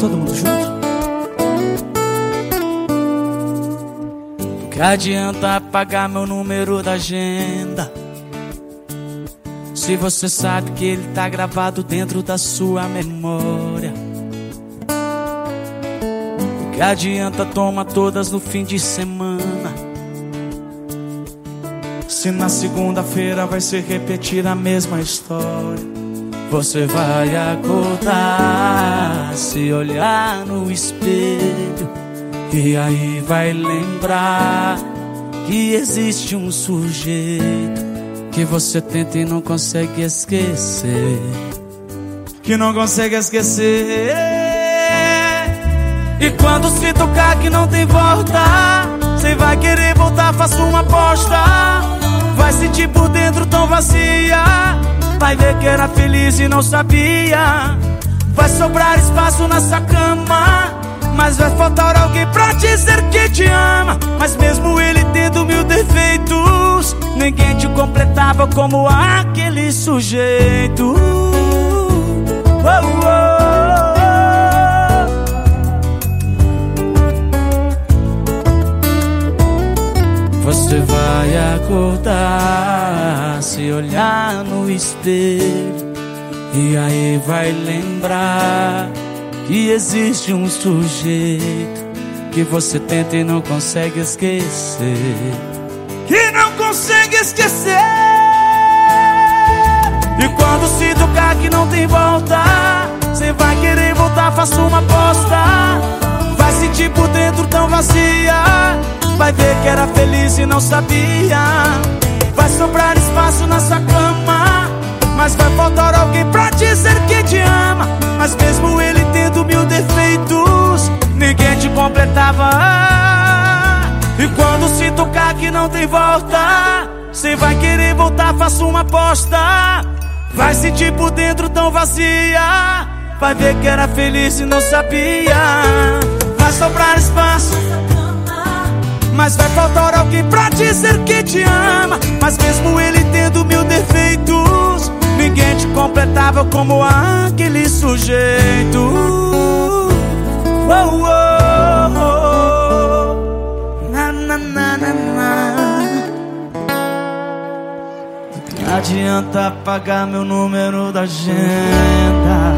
todo mundo junto. Que adianta apagar meu número da agenda? Se você sabe que ele tá gravado dentro da sua memória. O que adianta tomar todas no fim de semana? Se na segunda-feira vai se repetir a mesma história. Você vai acordar, se olhar no espelho e aí vai lembrar que existe um sujeito que você tenta e não consegue esquecer. Que não consegue esquecer. E quando se tocar que não tem volta, você vai querer voltar, faça uma aposta. Vai sentir por dentro tão vazia. Vai ver que era feliz e não sabia. Vai sobrar espaço nessa cama. Mas vai faltar alguém pra dizer que te ama. Mas mesmo ele tendo mil defeitos, ninguém te completava como aquele sujeito. Oh, oh. Você vai acordar, se olhar no espelho, e aí vai lembrar que existe um sujeito que você tenta e não consegue esquecer. Que não consegue esquecer. E quando se tocar que não tem volta, você vai querer voltar, faça uma aposta. Vai sentir por dentro tão vazia. Vai ver que era feliz e não sabia. Vai sobrar espaço na sua cama. Mas vai faltar alguém pra dizer que te ama. Mas mesmo ele tendo mil defeitos, ninguém te completava. E quando se tocar que não tem volta, você vai querer voltar, faça uma aposta. Vai sentir por dentro tão vazia. Vai ver que era feliz e não sabia. Vai sobrar espaço. Mas vai faltar alguém pra dizer que te ama. Mas mesmo ele tendo mil defeitos, ninguém te completava como aquele sujeito. Oh, oh, oh. Na, na, na, na, na. Não adianta apagar meu número da agenda.